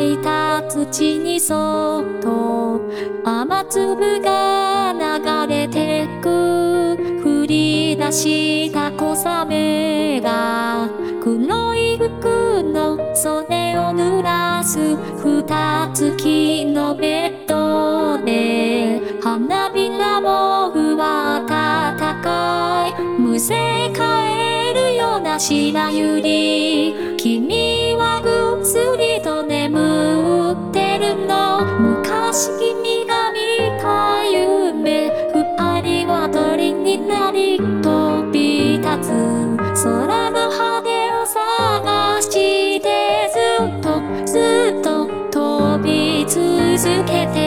いた土にそっと雨粒が流れてく。降り出した小雨が黒い服の袖を濡らす二月のベッドで花びらもふわ暖かいむせ返私らゆり君はぐっすりと眠ってるの。昔君が見た夢二人は鳥になり飛び立つ。空の羽を探してずっとずっと飛び続けて